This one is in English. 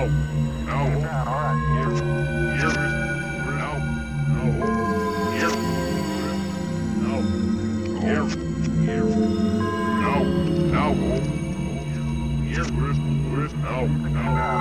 No. No. All right. You're, you're, no. No. You're, no. You're, you're, no. No. You're, no. No.